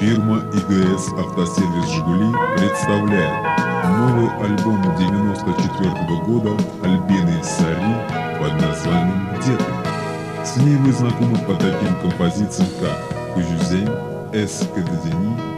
Фирма ИГС «Автосервис Жигули» представляет новый альбом 94 -го года Альбины Сари под названием «Где ты?». С ней вы знакомы по таким композициям, как «Кужюзень», «Эскадезени» и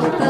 Marta.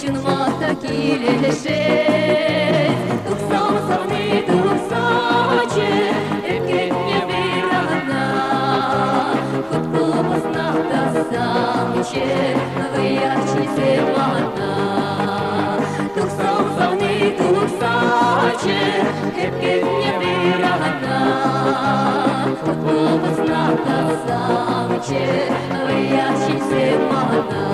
Жінмата кілеше, туксам савни туксаче, Репке не вирана, Кутку познавта самче, Виячі зелана. Туксам савни туксаче, Репке не вирана, Кутку познавта самче, Виячі зелана.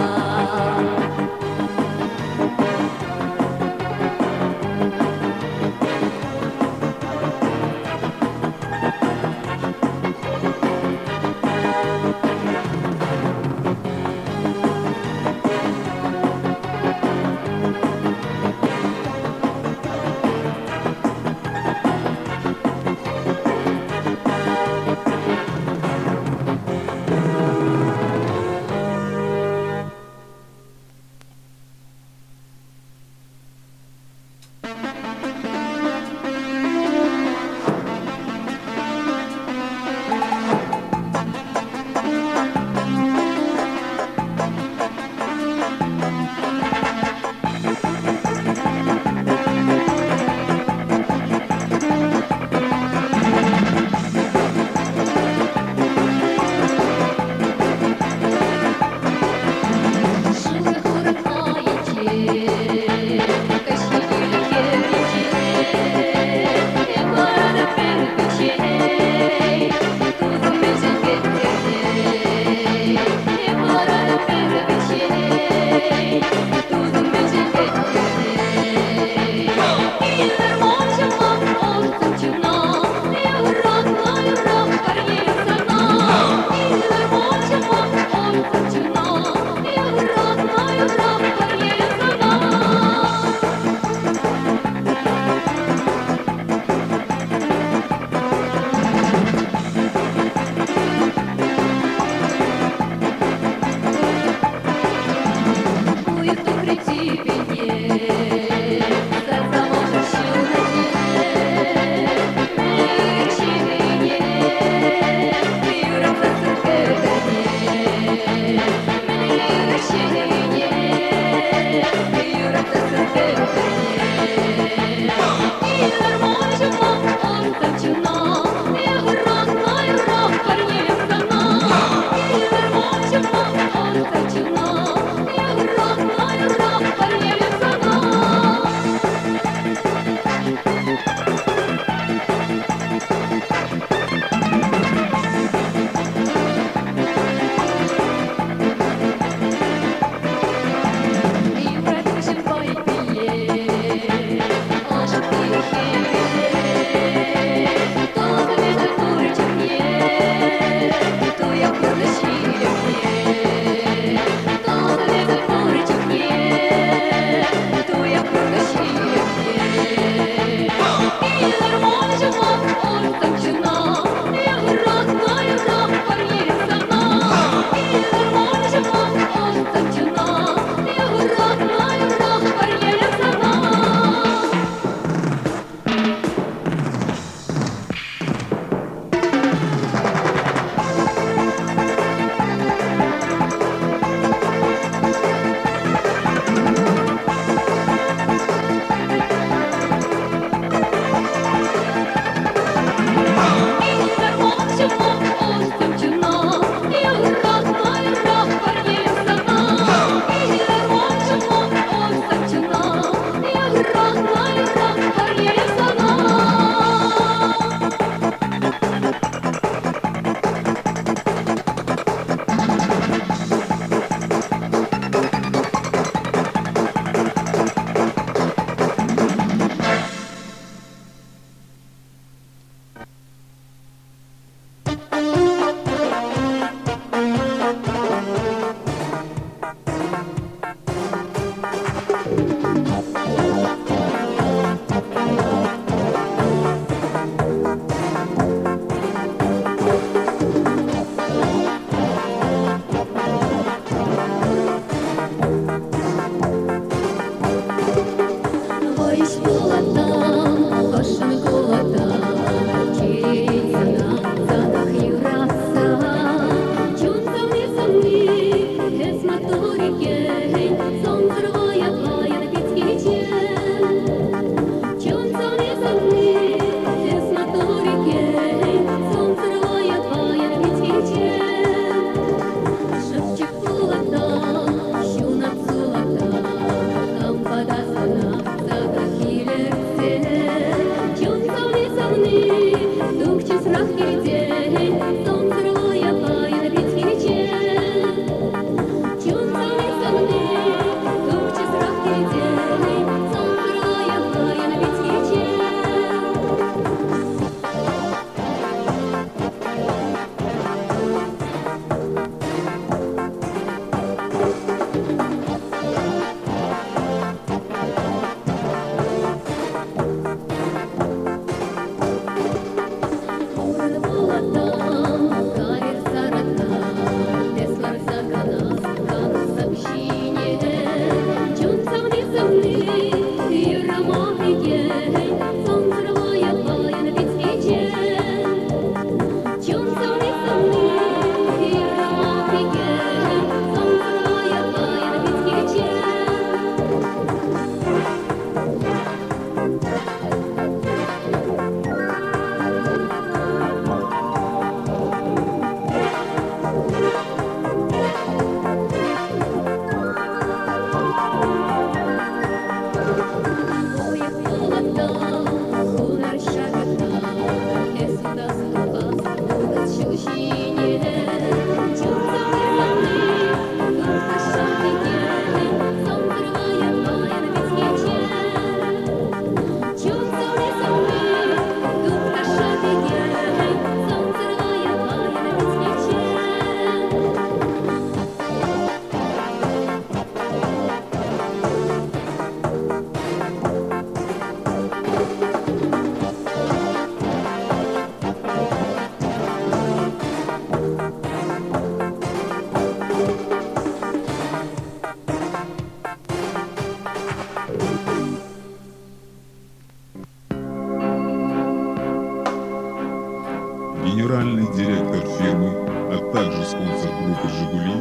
Директор фирмы, а также спонсор группы «Жигули»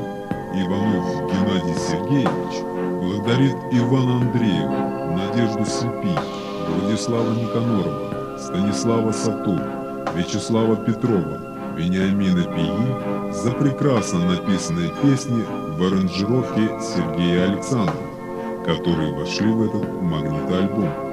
Иванов Геннадий Сергеевич благодарит Ивана Андреева, Надежду Слепи, Владислава Никанорова, Станислава Сатур, Вячеслава Петрова, Вениамина Пии за прекрасно написанные песни в аранжировке Сергея Александрова, которые вошли в этот магнитоальбом.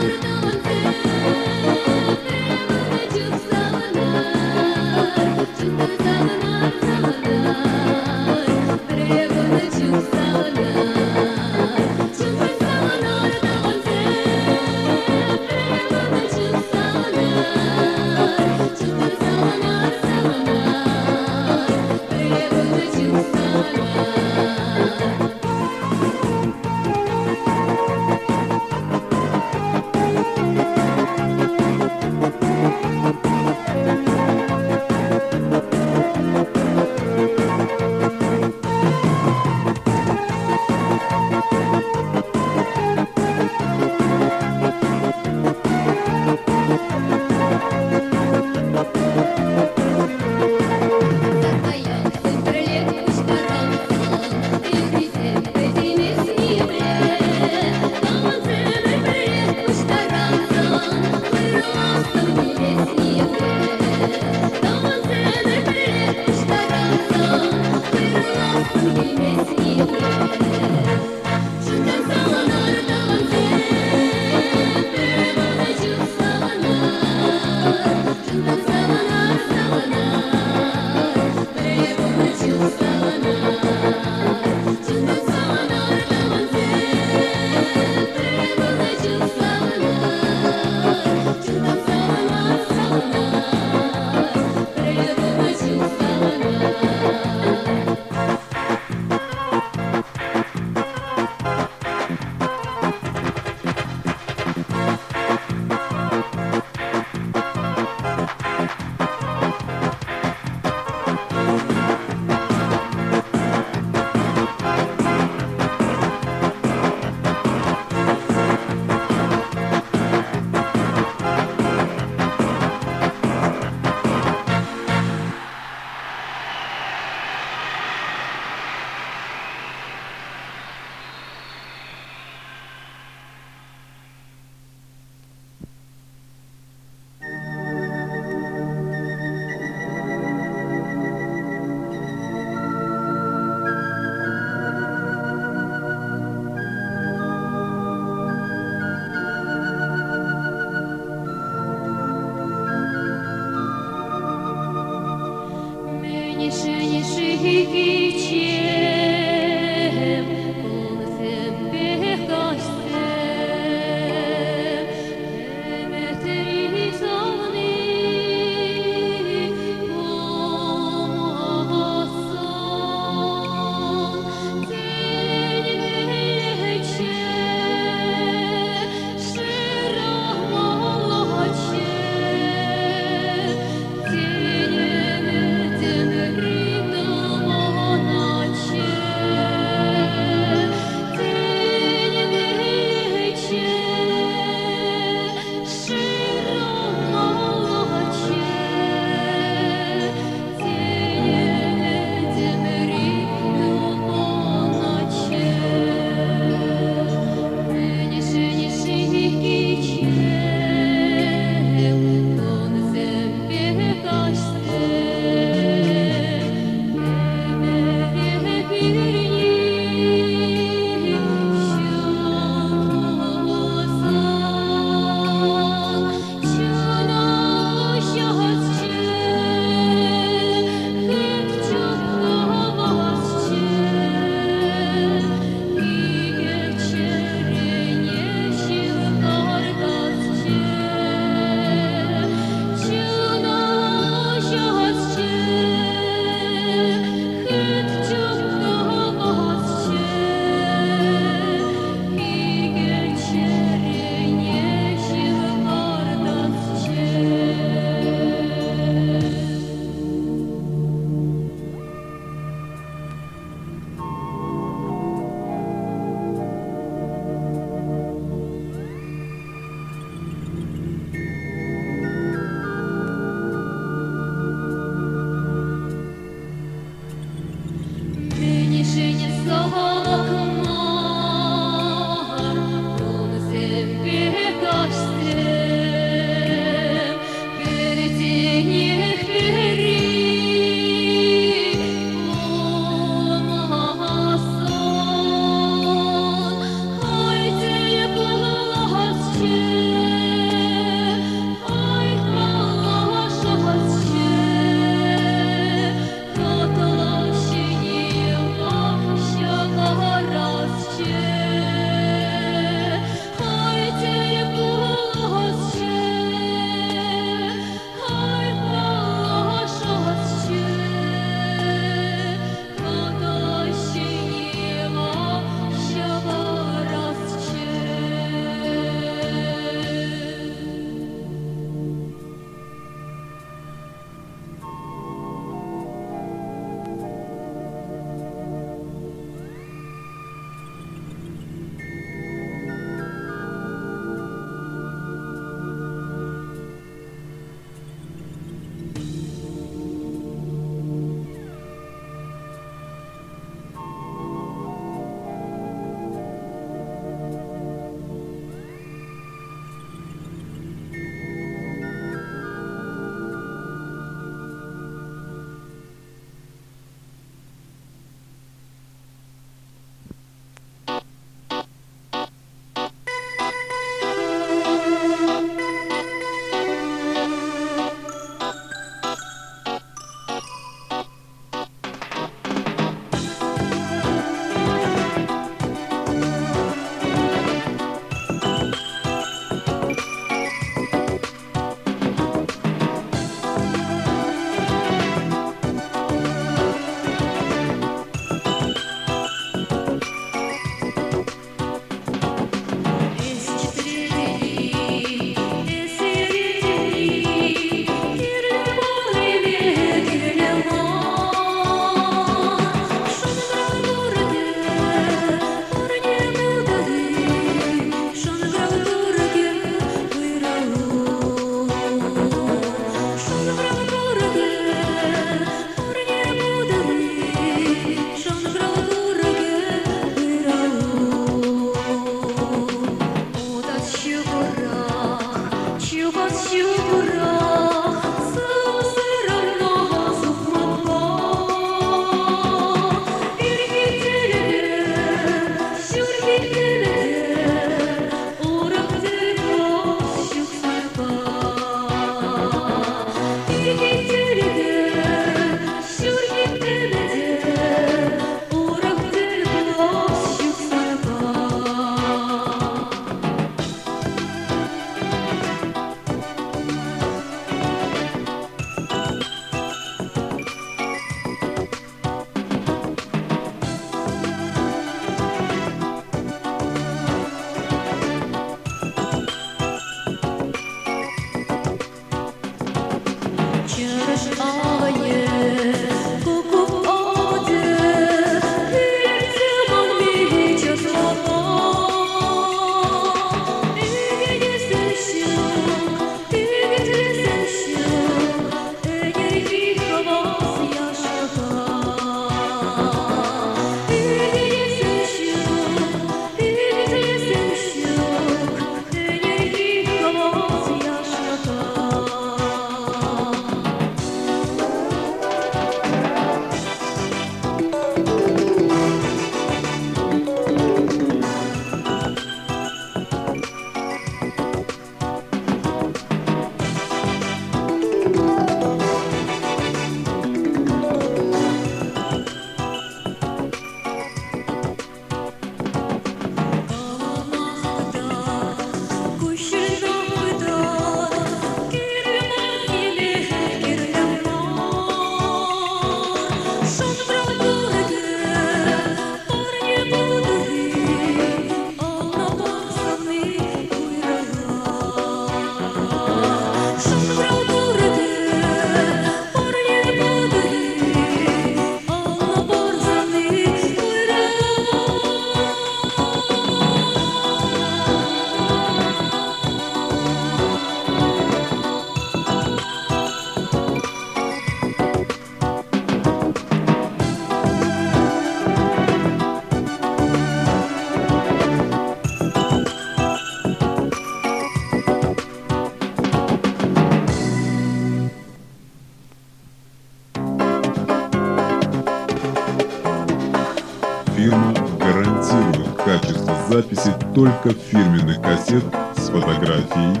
Записи только фирменных кассет с фотографией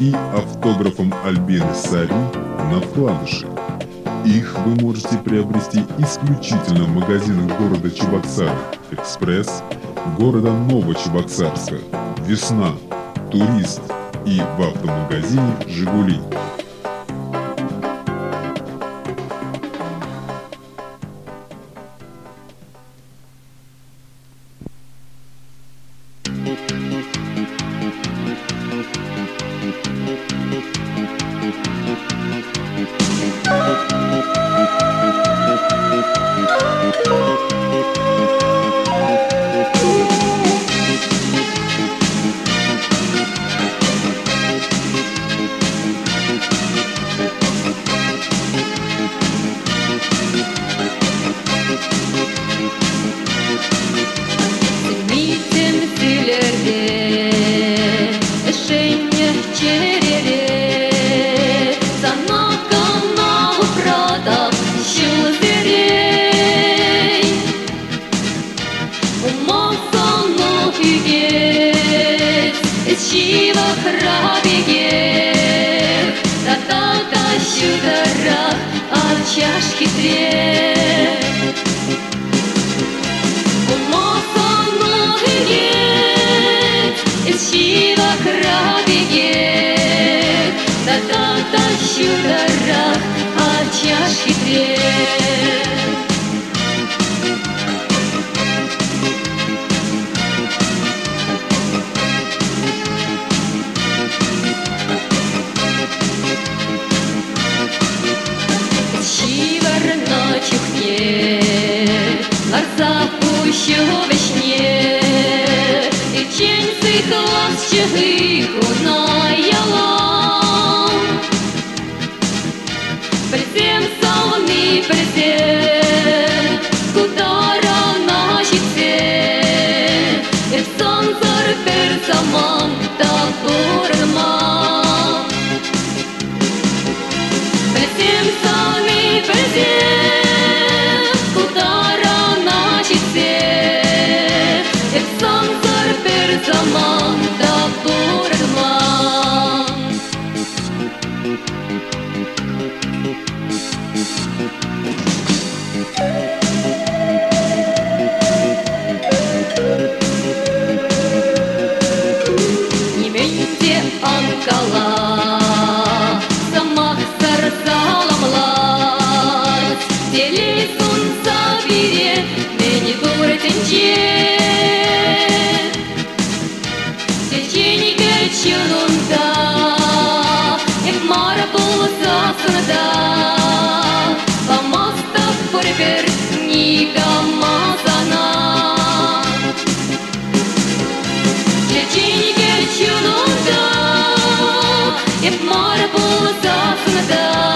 и автографом Альбины Сари на вкладыше. Их вы можете приобрести исключительно в магазинах города Чебоксар, Экспресс, города Новочебоксарска, Весна, Турист и в автомагазине «Жигули». чашки две. У носа сила краби нет, да-да-да, а чашки две. go.